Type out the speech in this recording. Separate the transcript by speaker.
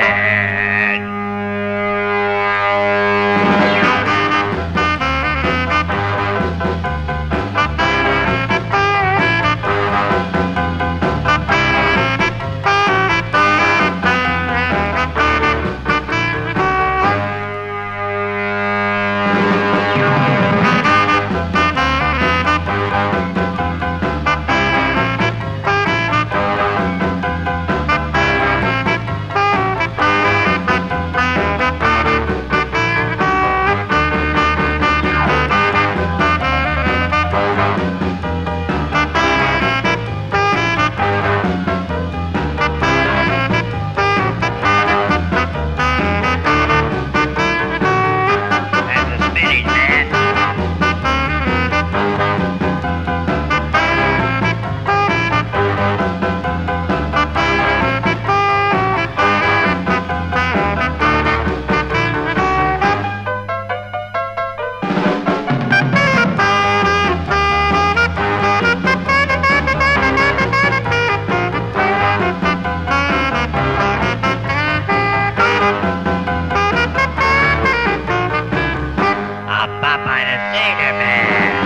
Speaker 1: Bäh. Mine, man.